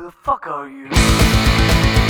Who the fuck are you?